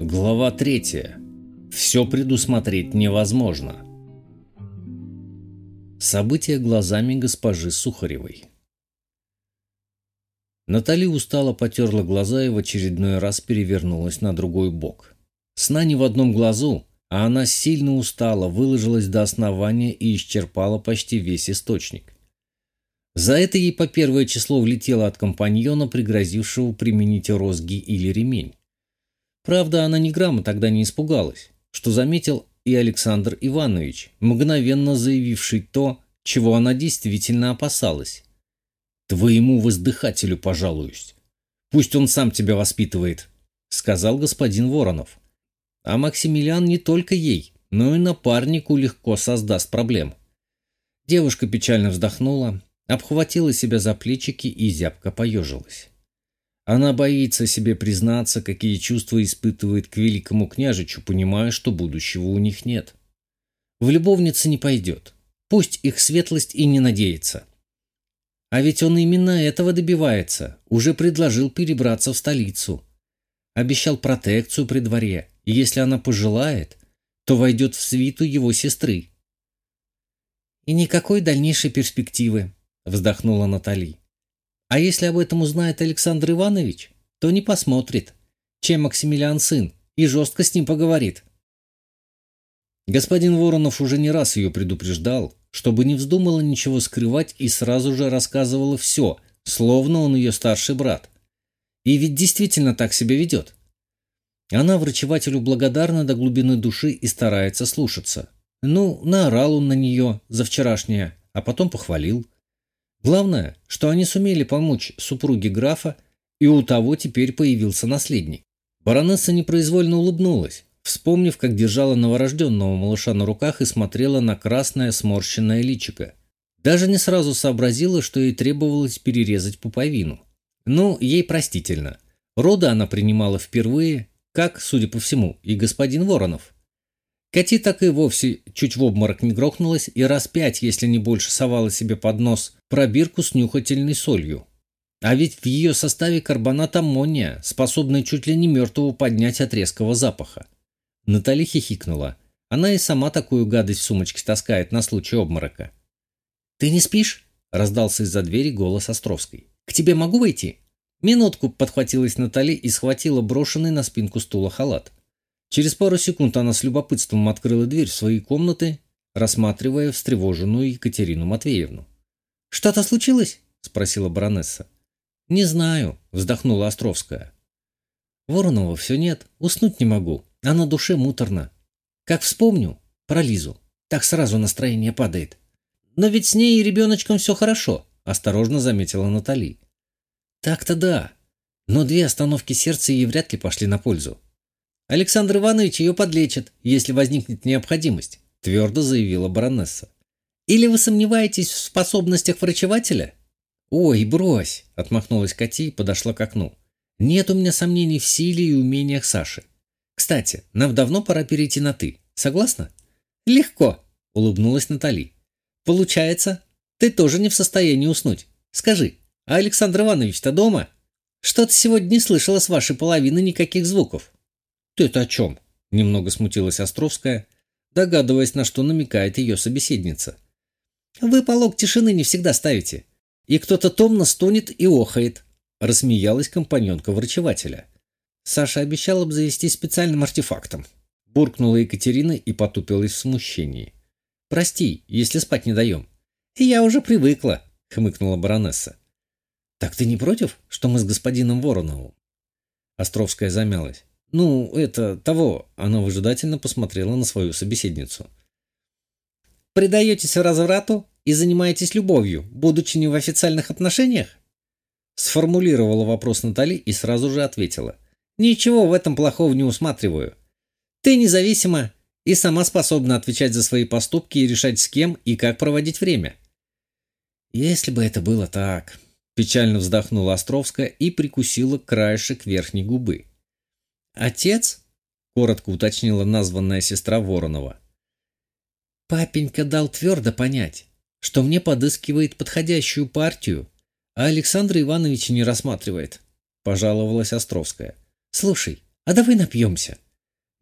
Глава третья. Все предусмотреть невозможно. События глазами госпожи Сухаревой. Натали устало потерла глаза и в очередной раз перевернулась на другой бок. Сна не в одном глазу, а она сильно устала, выложилась до основания и исчерпала почти весь источник. За это ей по первое число влетело от компаньона, пригрозившего применить розги или ремень. Правда, она ни грамма тогда не испугалась, что заметил и Александр Иванович, мгновенно заявивший то, чего она действительно опасалась. «Твоему воздыхателю пожалуюсь. Пусть он сам тебя воспитывает», — сказал господин Воронов. А Максимилиан не только ей, но и напарнику легко создаст проблем. Девушка печально вздохнула, обхватила себя за плечики и зябко поежилась. Она боится себе признаться, какие чувства испытывает к великому княжичу, понимая, что будущего у них нет. В любовнице не пойдет. Пусть их светлость и не надеется. А ведь он именно этого добивается. Уже предложил перебраться в столицу. Обещал протекцию при дворе. И если она пожелает, то войдет в свиту его сестры. «И никакой дальнейшей перспективы», — вздохнула Натали. А если об этом узнает Александр Иванович, то не посмотрит, чем Максимилиан сын, и жестко с ним поговорит. Господин Воронов уже не раз ее предупреждал, чтобы не вздумала ничего скрывать и сразу же рассказывала все, словно он ее старший брат. И ведь действительно так себя ведет. Она врачевателю благодарна до глубины души и старается слушаться. Ну, наорал он на нее за вчерашнее, а потом похвалил. Главное, что они сумели помочь супруге графа, и у того теперь появился наследник. Баронесса непроизвольно улыбнулась, вспомнив, как держала новорожденного малыша на руках и смотрела на красное сморщенное личико. Даже не сразу сообразила, что ей требовалось перерезать пуповину. Ну, ей простительно. Роды она принимала впервые, как, судя по всему, и господин Воронов. Кати так и вовсе чуть в обморок не грохнулась и раз пять, если не больше, совала себе под нос пробирку с нюхательной солью. А ведь в ее составе карбонат аммония, способный чуть ли не мертвого поднять от резкого запаха. Натали хихикнула. Она и сама такую гадость в сумочке таскает на случай обморока. «Ты не спишь?» – раздался из-за двери голос Островской. «К тебе могу войти?» Минутку подхватилась Натали и схватила брошенный на спинку стула халат. Через пару секунд она с любопытством открыла дверь в свои комнаты, рассматривая встревоженную Екатерину Матвеевну. «Что-то случилось?» – спросила баронесса. «Не знаю», – вздохнула Островская. «Воронова все нет, уснуть не могу, а на душе муторно. Как вспомню про Лизу, так сразу настроение падает. Но ведь с ней и ребеночком все хорошо», – осторожно заметила Натали. «Так-то да, но две остановки сердца ей вряд ли пошли на пользу. Александр Иванович ее подлечит, если возникнет необходимость», – твердо заявила баронесса. «Или вы сомневаетесь в способностях врачевателя?» «Ой, брось!» – отмахнулась Кати и подошла к окну. «Нет у меня сомнений в силе и умениях Саши. Кстати, нам давно пора перейти на «ты». Согласна?» «Легко», – улыбнулась Натали. «Получается, ты тоже не в состоянии уснуть. Скажи, а Александр Иванович-то дома? Что-то сегодня не слышала с вашей половины никаких звуков». «Ты это о чем?» – немного смутилась Островская, догадываясь, на что намекает ее собеседница. «Вы полог тишины не всегда ставите, и кто-то томно стонет и охает», – рассмеялась компаньонка врачевателя. Саша обещал обзавестись специальным артефактом. Буркнула Екатерина и потупилась в смущении. «Прости, если спать не даем». «Я уже привыкла», — хмыкнула баронесса. «Так ты не против, что мы с господином Вороновым?» Островская замялась. «Ну, это того...» Она выжидательно посмотрела на свою собеседницу. «Предаетесь разврату и занимаетесь любовью, будучи не в официальных отношениях?» Сформулировала вопрос Натали и сразу же ответила. «Ничего в этом плохого не усматриваю. Ты независима и сама способна отвечать за свои поступки и решать с кем и как проводить время». «Если бы это было так...» Печально вздохнула Островская и прикусила краешек верхней губы. «Отец?» — коротко уточнила названная сестра Воронова. «Папенька дал твердо понять, что мне подыскивает подходящую партию, а Александра Ивановича не рассматривает», — пожаловалась Островская. «Слушай, а давай напьемся.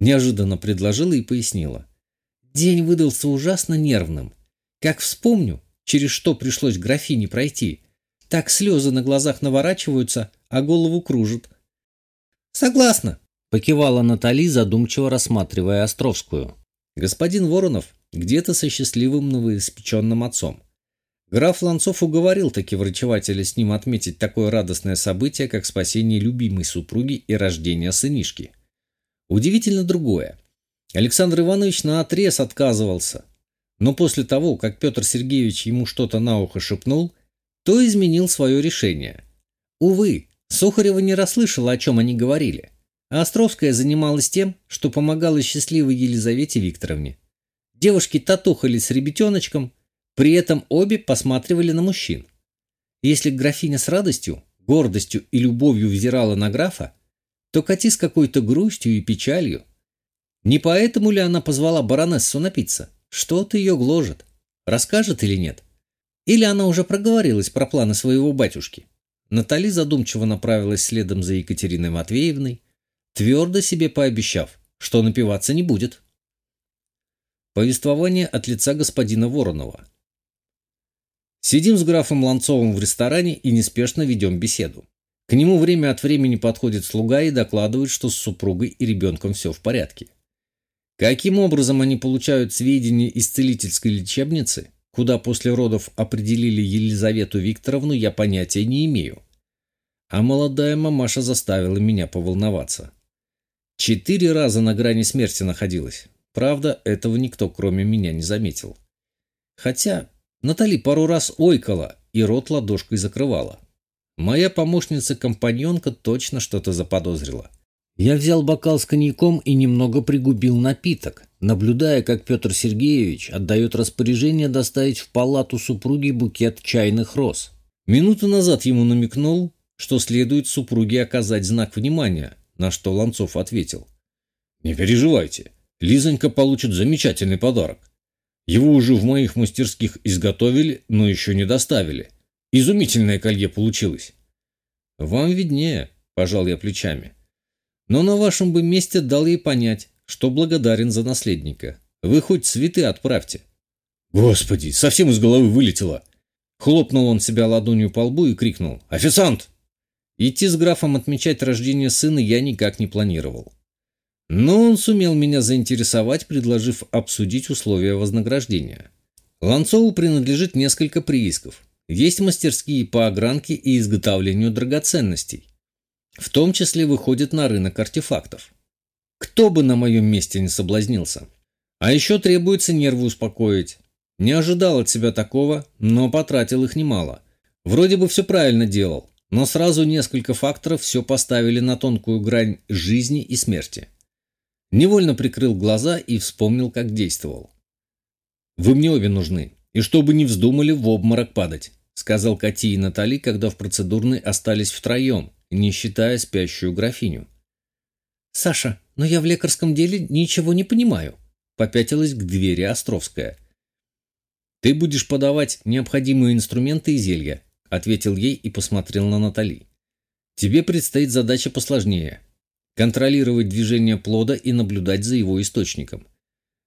Неожиданно предложила и пояснила. День выдался ужасно нервным. Как вспомню, через что пришлось графине пройти, так слезы на глазах наворачиваются, а голову кружат. «Согласна», — покивала Натали, задумчиво рассматривая Островскую. Господин Воронов где-то со счастливым новоиспеченным отцом. Граф Ланцов уговорил таки врачевателя с ним отметить такое радостное событие, как спасение любимой супруги и рождение сынишки. Удивительно другое. Александр Иванович наотрез отказывался, но после того, как Петр Сергеевич ему что-то на ухо шепнул, то изменил свое решение. Увы, Сухарева не расслышала, о чем они говорили, а Островская занималась тем, что помогала счастливой Елизавете Викторовне. Девушки татухали с ребятеночком, при этом обе посматривали на мужчин. Если графиня с радостью, гордостью и любовью взирала на графа, то Кати с какой-то грустью и печалью. Не поэтому ли она позвала баронессу напиться? Что-то ее гложет. Расскажет или нет? Или она уже проговорилась про планы своего батюшки? Натали задумчиво направилась следом за Екатериной Матвеевной, твердо себе пообещав, что напиваться не будет. Повествование от лица господина Воронова – Сидим с графом Ланцовым в ресторане и неспешно ведем беседу. К нему время от времени подходит слуга и докладывает, что с супругой и ребенком все в порядке. Каким образом они получают сведения из целительской лечебницы, куда после родов определили Елизавету Викторовну, я понятия не имею. А молодая мамаша заставила меня поволноваться. Четыре раза на грани смерти находилась. Правда, этого никто, кроме меня, не заметил. Хотя Натали пару раз ойкала и рот ладошкой закрывала. Моя помощница-компаньонка точно что-то заподозрила. Я взял бокал с коньяком и немного пригубил напиток, наблюдая, как Петр Сергеевич отдает распоряжение доставить в палату супруги букет чайных роз. Минуту назад ему намекнул, что следует супруге оказать знак внимания, на что Ланцов ответил. «Не переживайте, Лизонька получит замечательный подарок. Его уже в моих мастерских изготовили, но еще не доставили. Изумительное колье получилось. Вам виднее, пожал я плечами. Но на вашем бы месте дал ей понять, что благодарен за наследника. Вы хоть цветы отправьте. Господи, совсем из головы вылетело. Хлопнул он себя ладонью по лбу и крикнул «Официант!». Идти с графом отмечать рождение сына я никак не планировал. Но он сумел меня заинтересовать, предложив обсудить условия вознаграждения. Ланцову принадлежит несколько приисков. Есть мастерские по огранке и изготовлению драгоценностей. В том числе выходит на рынок артефактов. Кто бы на моем месте не соблазнился. А еще требуется нервы успокоить. Не ожидал от себя такого, но потратил их немало. Вроде бы все правильно делал, но сразу несколько факторов все поставили на тонкую грань жизни и смерти. Невольно прикрыл глаза и вспомнил, как действовал. «Вы мне обе нужны, и чтобы не вздумали в обморок падать», сказал Кати и Натали, когда в процедурной остались втроем, не считая спящую графиню. «Саша, но я в лекарском деле ничего не понимаю», попятилась к двери Островская. «Ты будешь подавать необходимые инструменты и зелья», ответил ей и посмотрел на Натали. «Тебе предстоит задача посложнее контролировать движение плода и наблюдать за его источником.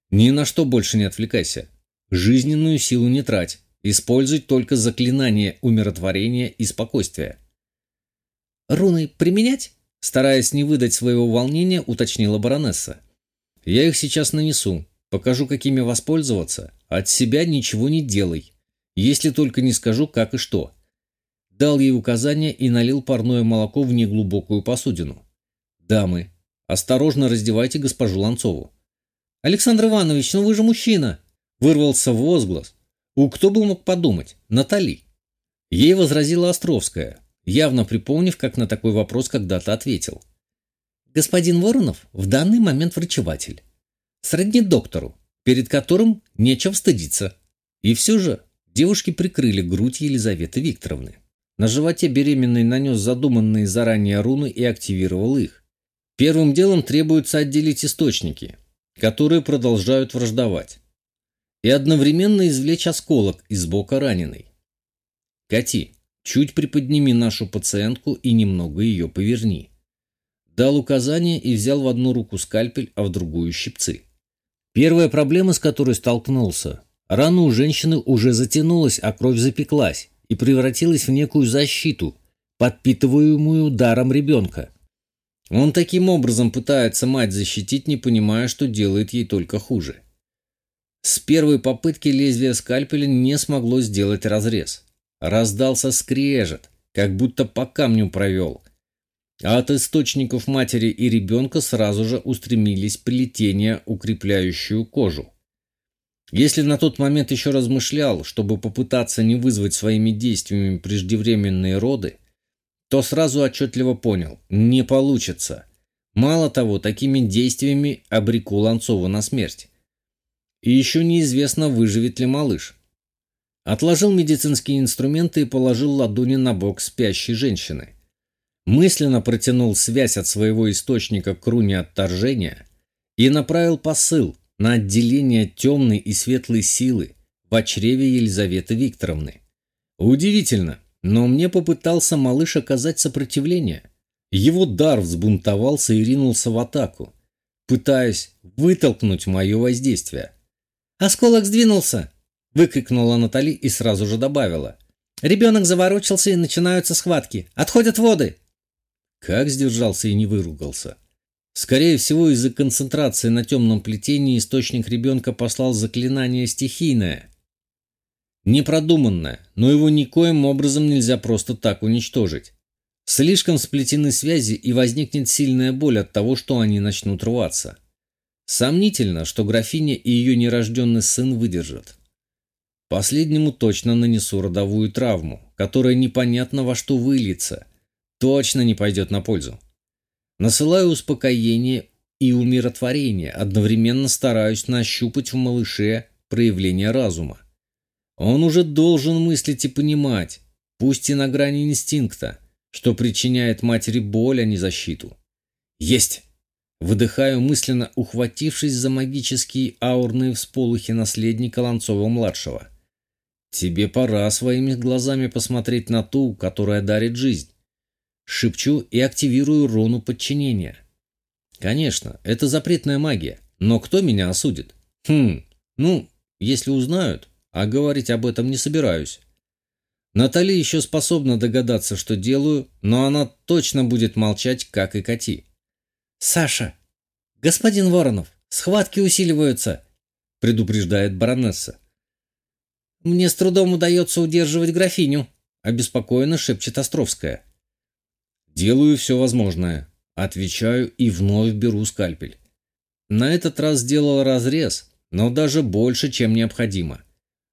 Ни на что больше не отвлекайся. Жизненную силу не трать. Используй только заклинание умиротворения и спокойствия. «Руны применять?» Стараясь не выдать своего волнения, уточнила баронесса. «Я их сейчас нанесу. Покажу, какими воспользоваться. От себя ничего не делай. Если только не скажу, как и что». Дал ей указание и налил парное молоко в неглубокую посудину. «Дамы, осторожно раздевайте госпожу Ланцову». «Александр Иванович, ну вы же мужчина!» Вырвался возглас. У кто бы мог подумать? Натали. Ей возразила Островская, явно припомнив, как на такой вопрос когда-то ответил. «Господин Воронов в данный момент врачеватель. Сродни доктору, перед которым нечем стыдиться». И все же девушки прикрыли грудь Елизаветы Викторовны. На животе беременной нанес задуманные заранее руны и активировал их. Первым делом требуется отделить источники, которые продолжают враждовать, и одновременно извлечь осколок из бока раненой. Кати, чуть приподними нашу пациентку и немного ее поверни. дал указание и взял в одну руку скальпель, а в другую щипцы. Первая проблема, с которой столкнулся, рана у женщины уже затянулась, а кровь запеклась и превратилась в некую защиту, подпитываемую даром ребенка. Он таким образом пытается мать защитить, не понимая, что делает ей только хуже. С первой попытки лезвие скальпеля не смогло сделать разрез. Раздался скрежет, как будто по камню провел. А от источников матери и ребенка сразу же устремились плетения, укрепляющую кожу. Если на тот момент еще размышлял, чтобы попытаться не вызвать своими действиями преждевременные роды, то сразу отчетливо понял – не получится. Мало того, такими действиями обреку Ланцова на смерть. И еще неизвестно, выживет ли малыш. Отложил медицинские инструменты и положил ладони на бок спящей женщины. Мысленно протянул связь от своего источника к руне отторжения и направил посыл на отделение темной и светлой силы в чреве Елизаветы Викторовны. Удивительно, но мне попытался малыш оказать сопротивление. Его дар взбунтовался и ринулся в атаку, пытаясь вытолкнуть мое воздействие. «Осколок сдвинулся!» Выкрикнула Натали и сразу же добавила. Ребенок заворочился и начинаются схватки. Отходят воды. Как сдержался и не выругался. Скорее всего, из-за концентрации на темном плетении источник ребенка послал заклинание стихийное. Непродуманное, но его никоим образом нельзя просто так уничтожить. Слишком сплетены связи и возникнет сильная боль от того, что они начнут рваться. Сомнительно, что графиня и ее нерожденный сын выдержат. Последнему точно нанесу родовую травму, которая непонятно во что выльется. Точно не пойдет на пользу. Насылаю успокоение и умиротворение, одновременно стараюсь нащупать в малыше проявление разума. Он уже должен мыслить и понимать, пусть и на грани инстинкта, что причиняет матери боль, а не защиту. Есть! Выдыхаю мысленно, ухватившись за магические аурные всполухи наследника Ланцова-младшего. Тебе пора своими глазами посмотреть на ту, которая дарит жизнь. Шепчу и активирую руну подчинения. Конечно, это запретная магия, но кто меня осудит? Хм, ну, если узнают, а говорить об этом не собираюсь. Натали еще способна догадаться, что делаю, но она точно будет молчать, как и Кати. «Саша! Господин Воронов, схватки усиливаются!» предупреждает баронесса. «Мне с трудом удается удерживать графиню», — обеспокоенно шепчет Островская. «Делаю все возможное», — отвечаю и вновь беру скальпель. На этот раз сделал разрез, но даже больше, чем необходимо.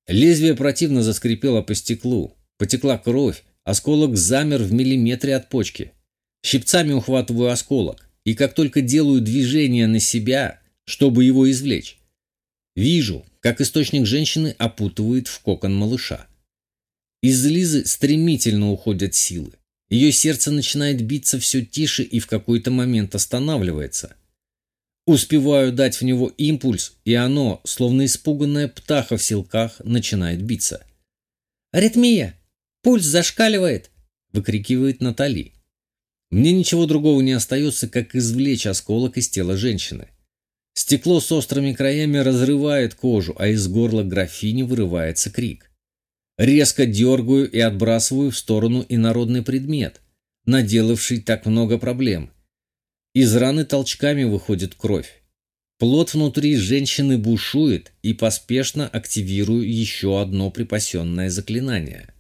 Лезвие противно заскрипело по стеклу, потекла кровь, осколок замер в миллиметре от почки. Щипцами ухватываю осколок, и как только делаю движение на себя, чтобы его извлечь, вижу, как источник женщины опутывает в кокон малыша. Из Лизы стремительно уходят силы. Ее сердце начинает биться все тише и в какой-то момент останавливается. Успеваю дать в него импульс, и оно, словно испуганная птаха в силках, начинает биться. «Аритмия! Пульс зашкаливает!» – выкрикивает Натали. Мне ничего другого не остается, как извлечь осколок из тела женщины. Стекло с острыми краями разрывает кожу, а из горла графини вырывается крик. Резко дергаю и отбрасываю в сторону инородный предмет, наделавший так много проблем. Из раны толчками выходит кровь. Плод внутри женщины бушует и поспешно активирую еще одно припасенное заклинание.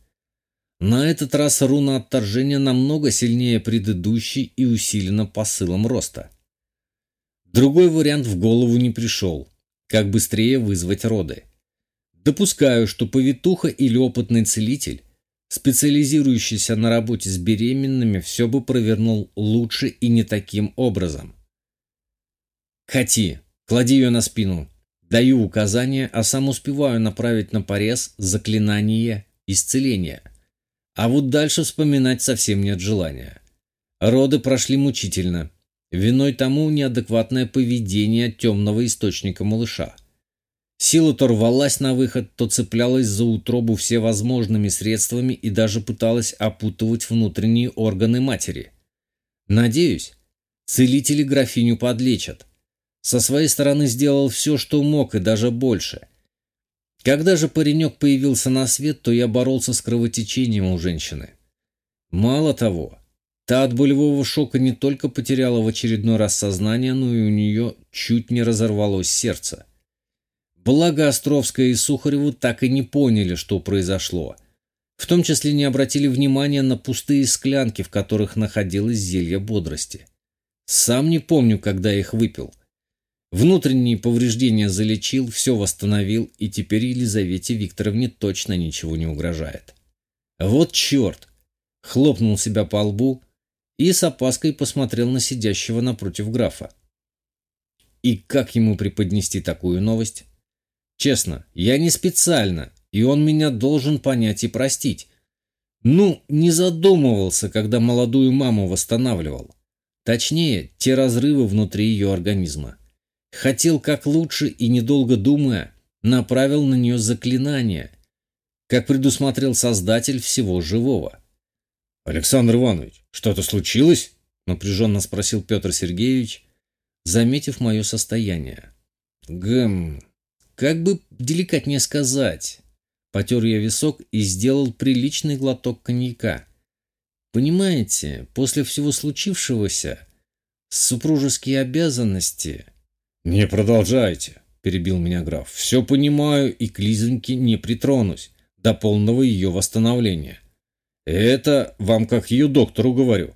На этот раз руна отторжения намного сильнее предыдущей и усилена посылом роста. Другой вариант в голову не пришел. Как быстрее вызвать роды. Допускаю, что повитуха или опытный целитель, специализирующийся на работе с беременными, все бы провернул лучше и не таким образом. Кати, клади ее на спину. Даю указания, а сам успеваю направить на порез заклинание исцеления. А вот дальше вспоминать совсем нет желания. Роды прошли мучительно. Виной тому неадекватное поведение темного источника малыша. Сила то рвалась на выход, то цеплялась за утробу всевозможными средствами и даже пыталась опутывать внутренние органы матери. Надеюсь, Целители графиню подлечат. Со своей стороны сделал все, что мог, и даже больше. Когда же паренек появился на свет, то я боролся с кровотечением у женщины. Мало того, та от болевого шока не только потеряла в очередной раз сознание, но и у нее чуть не разорвалось сердце. Благо Островская и Сухареву так и не поняли, что произошло. В том числе не обратили внимания на пустые склянки, в которых находилось зелье бодрости. Сам не помню, когда их выпил. Внутренние повреждения залечил, все восстановил, и теперь Елизавете Викторовне точно ничего не угрожает. Вот черт! Хлопнул себя по лбу и с опаской посмотрел на сидящего напротив графа. И как ему преподнести такую новость? Честно, я не специально, и он меня должен понять и простить. Ну, не задумывался, когда молодую маму восстанавливал. Точнее, те разрывы внутри ее организма. Хотел как лучше и, недолго думая, направил на нее заклинание, как предусмотрел Создатель всего живого. «Александр Иванович, что-то случилось?» — напряженно спросил Петр Сергеевич, заметив мое состояние. «Гэм, как бы деликатнее сказать?» Потер я висок и сделал приличный глоток коньяка. «Понимаете, после всего случившегося супружеские обязанности...» «Не продолжайте», — перебил меня граф. «Все понимаю и к Лизоньке не притронусь до полного ее восстановления. Это вам как ее доктору говорю».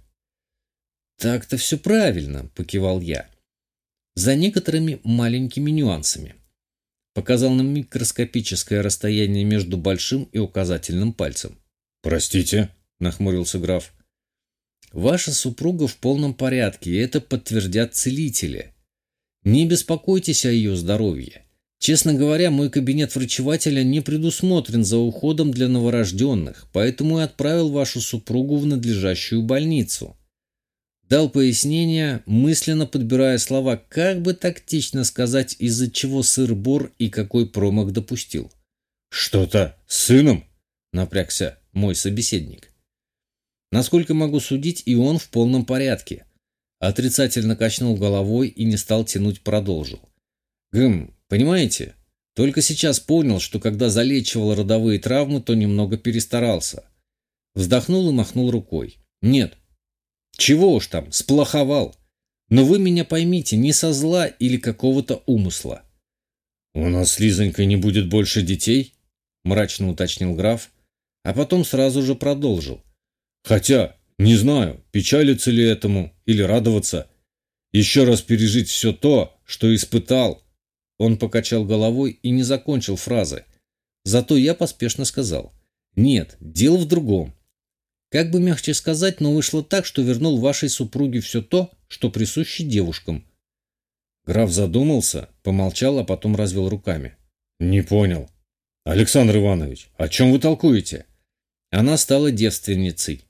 «Так-то все правильно», — покивал я. «За некоторыми маленькими нюансами» показал нам микроскопическое расстояние между большим и указательным пальцем. «Простите», — нахмурился граф. «Ваша супруга в полном порядке, и это подтвердят целители. Не беспокойтесь о ее здоровье. Честно говоря, мой кабинет врачевателя не предусмотрен за уходом для новорожденных, поэтому и отправил вашу супругу в надлежащую больницу. Дал пояснение, мысленно подбирая слова, как бы тактично сказать, из-за чего сыр-бор и какой промах допустил. «Что-то с сыном?» — напрягся мой собеседник. Насколько могу судить, и он в полном порядке. Отрицательно качнул головой и не стал тянуть, продолжил. «Гм, понимаете, только сейчас понял, что когда залечивал родовые травмы, то немного перестарался. Вздохнул и махнул рукой. Нет, чего уж там, сплоховал. Но вы меня поймите, не со зла или какого-то умысла. «У нас с Лизонькой не будет больше детей?» – мрачно уточнил граф, а потом сразу же продолжил. «Хотя, не знаю, печалиться ли этому или радоваться. Еще раз пережить все то, что испытал». Он покачал головой и не закончил фразы. Зато я поспешно сказал. «Нет, дело в другом. Как бы мягче сказать, но вышло так, что вернул вашей супруге все то, что присуще девушкам. Граф задумался, помолчал, а потом развел руками. Не понял. Александр Иванович, о чем вы толкуете? Она стала девственницей.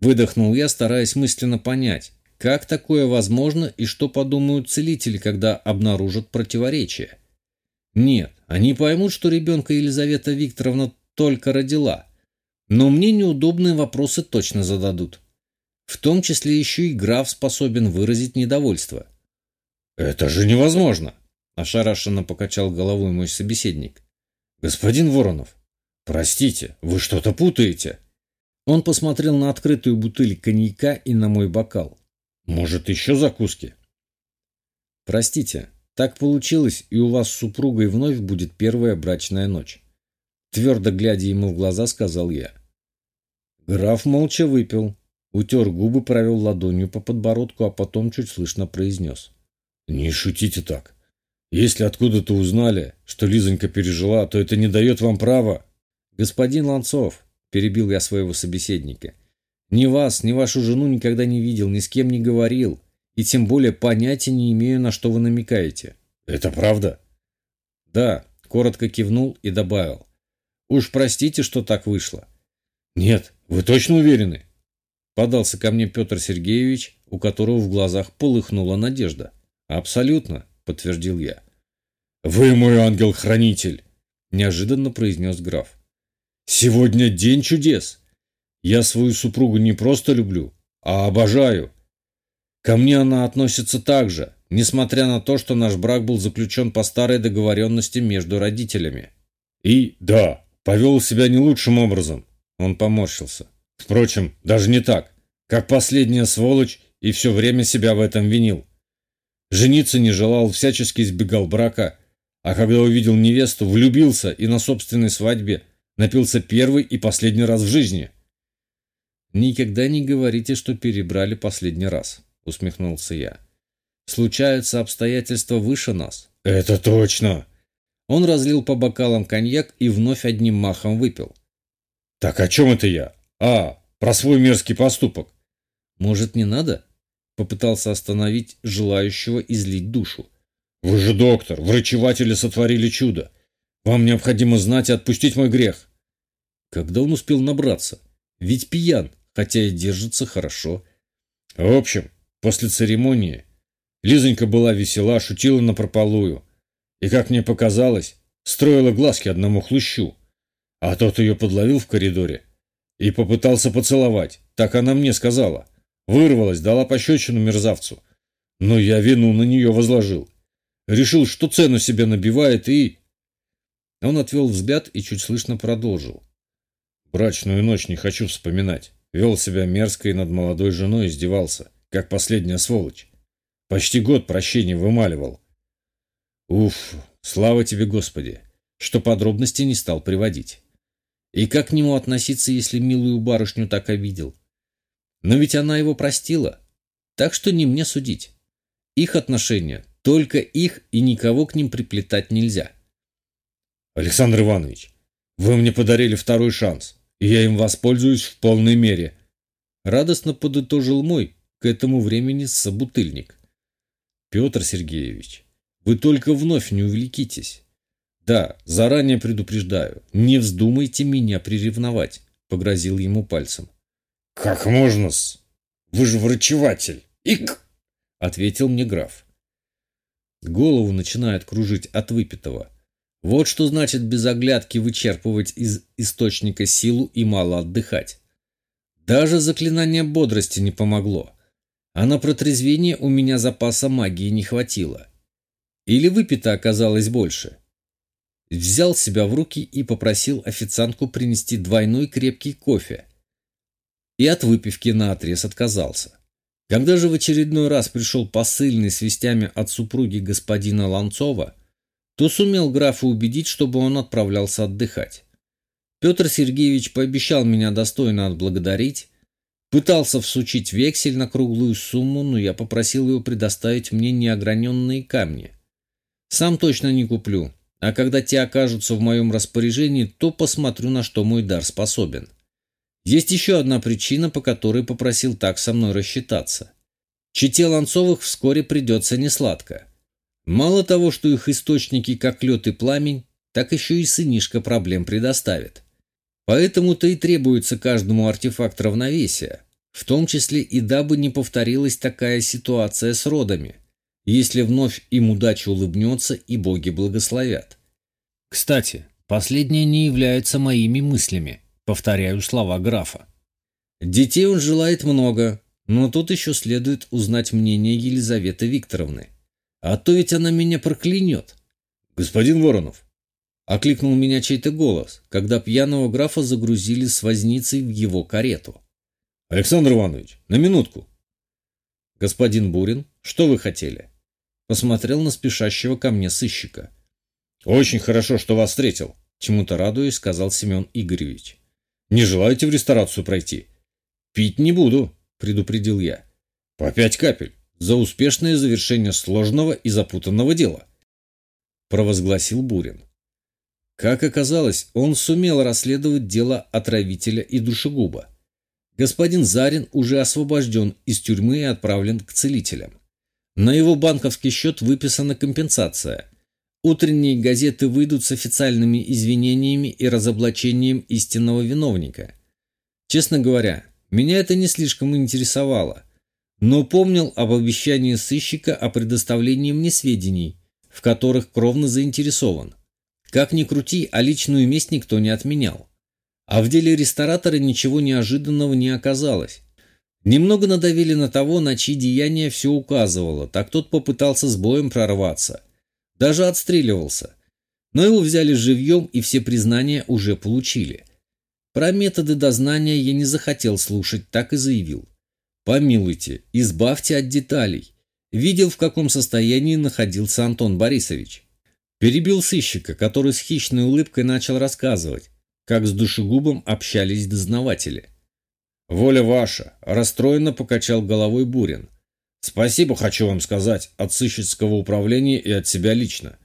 Выдохнул я, стараясь мысленно понять, как такое возможно и что подумают целители, когда обнаружат противоречие. Нет, они поймут, что ребенка Елизавета Викторовна только родила, но мне неудобные вопросы точно зададут. В том числе еще и граф способен выразить недовольство. «Это же невозможно!» – ошарашенно покачал головой мой собеседник. «Господин Воронов, простите, вы что-то путаете?» Он посмотрел на открытую бутыль коньяка и на мой бокал. «Может, еще закуски?» «Простите, так получилось, и у вас с супругой вновь будет первая брачная ночь». Твердо глядя ему в глаза, сказал я. Граф молча выпил, утер губы, провел ладонью по подбородку, а потом чуть слышно произнес. «Не шутите так. Если откуда-то узнали, что Лизонька пережила, то это не дает вам права». «Господин Ланцов», — перебил я своего собеседника, — «ни вас, ни вашу жену никогда не видел, ни с кем не говорил, и тем более понятия не имею, на что вы намекаете». «Это правда?» «Да», — коротко кивнул и добавил. «Уж простите, что так вышло». «Нет, вы точно уверены?» Подался ко мне Петр Сергеевич, у которого в глазах полыхнула надежда. «Абсолютно», — подтвердил я. «Вы мой ангел-хранитель», — неожиданно произнес граф. «Сегодня день чудес. Я свою супругу не просто люблю, а обожаю. Ко мне она относится так же, несмотря на то, что наш брак был заключен по старой договоренности между родителями. И, да, повел себя не лучшим образом. Он поморщился. Впрочем, даже не так. Как последняя сволочь и все время себя в этом винил. Жениться не желал, всячески избегал брака, а когда увидел невесту, влюбился и на собственной свадьбе напился первый и последний раз в жизни. «Никогда не говорите, что перебрали последний раз», — усмехнулся я. «Случаются обстоятельства выше нас». «Это точно!» Он разлил по бокалам коньяк и вновь одним махом выпил. «Так о чем это я? А, про свой мерзкий поступок». «Может, не надо?» Попытался остановить желающего излить душу. «Вы же доктор, врачеватели сотворили чудо. Вам необходимо знать и отпустить мой грех». Когда он успел набраться? Ведь пьян, хотя и держится хорошо. В общем, после церемонии Лизонька была весела, шутила напропалую. И, как мне показалось, строила глазки одному хлущу. А тот ее подловил в коридоре и попытался поцеловать. Так она мне сказала. Вырвалась, дала пощечину мерзавцу. Но я вину на нее возложил. Решил, что цену себе набивает и... Он отвел взгляд и чуть слышно продолжил. Брачную ночь не хочу вспоминать. Вел себя мерзко и над молодой женой издевался, как последняя сволочь. Почти год прощения вымаливал. Уф, слава тебе, Господи, что подробности не стал приводить. И как к нему относиться, если милую барышню так обидел? Но ведь она его простила, так что не мне судить. Их отношения, только их и никого к ним приплетать нельзя. Александр Иванович, вы мне подарили второй шанс, и я им воспользуюсь в полной мере. Радостно подытожил мой к этому времени собутыльник. Петр Сергеевич, вы только вновь не увлекитесь. Да, заранее предупреждаю, не вздумайте меня приревновать, погрозил ему пальцем. Как можно-с? Вы же врачеватель. Ик! ответил мне граф. Голову начинает кружить от выпитого. Вот что значит без оглядки вычерпывать из источника силу и мало отдыхать. Даже заклинание бодрости не помогло. А на протрезвение у меня запаса магии не хватило. Или выпито оказалось больше. Взял себя в руки и попросил официантку принести двойной крепкий кофе. И от выпивки наотрез отказался. Когда же в очередной раз пришел посыльный с вестями от супруги господина Ланцова, то сумел графа убедить, чтобы он отправлялся отдыхать. Петр Сергеевич пообещал меня достойно отблагодарить, пытался всучить вексель на круглую сумму, но я попросил его предоставить мне неограненные камни. Сам точно не куплю, а когда те окажутся в моем распоряжении, то посмотрю, на что мой дар способен. Есть еще одна причина, по которой попросил так со мной рассчитаться. Чите Ланцовых вскоре придется несладко. Мало того, что их источники как лед и пламень, так еще и сынишка проблем предоставит. Поэтому-то и требуется каждому артефакт равновесия, в том числе и дабы не повторилась такая ситуация с родами – если вновь им удача улыбнется и боги благословят. Кстати, последнее не является моими мыслями, повторяю слова графа. Детей он желает много, но тут еще следует узнать мнение Елизаветы Викторовны. А то ведь она меня проклянет. Господин Воронов, окликнул меня чей-то голос, когда пьяного графа загрузили с возницей в его карету. Александр Иванович, на минутку. Господин Бурин, что вы хотели? Посмотрел на спешащего ко мне сыщика. «Очень хорошо, что вас встретил», — чему-то радуясь, сказал Семен Игоревич. «Не желаете в ресторацию пройти?» «Пить не буду», — предупредил я. «По пять капель за успешное завершение сложного и запутанного дела», — провозгласил Бурин. Как оказалось, он сумел расследовать дело отравителя и душегуба. Господин Зарин уже освобожден из тюрьмы и отправлен к целителям. На его банковский счет выписана компенсация. Утренние газеты выйдут с официальными извинениями и разоблачением истинного виновника. Честно говоря, меня это не слишком интересовало, но помнил об обещании сыщика о предоставлении мне сведений, в которых кровно заинтересован. Как ни крути, а личную месть никто не отменял. А в деле ресторатора ничего неожиданного не оказалось. Немного надавили на того, на чьи деяния все указывало, так тот попытался с боем прорваться. Даже отстреливался. Но его взяли живьем и все признания уже получили. Про методы дознания я не захотел слушать, так и заявил. Помилуйте, избавьте от деталей. Видел, в каком состоянии находился Антон Борисович. Перебил сыщика, который с хищной улыбкой начал рассказывать, как с душегубом общались дознаватели. «Воля ваша!» – расстроенно покачал головой Бурин. «Спасибо, хочу вам сказать, от сыщицкого управления и от себя лично.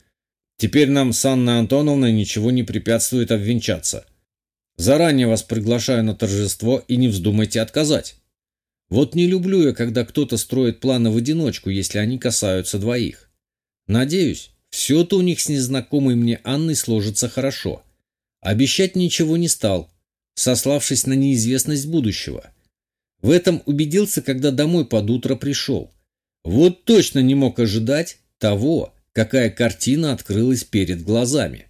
Теперь нам с Анной Антоновной ничего не препятствует обвенчаться. Заранее вас приглашаю на торжество и не вздумайте отказать. Вот не люблю я, когда кто-то строит планы в одиночку, если они касаются двоих. Надеюсь, все-то у них с незнакомой мне Анной сложится хорошо. Обещать ничего не стал, сославшись на неизвестность будущего. В этом убедился, когда домой под утро пришел. Вот точно не мог ожидать того, какая картина открылась перед глазами.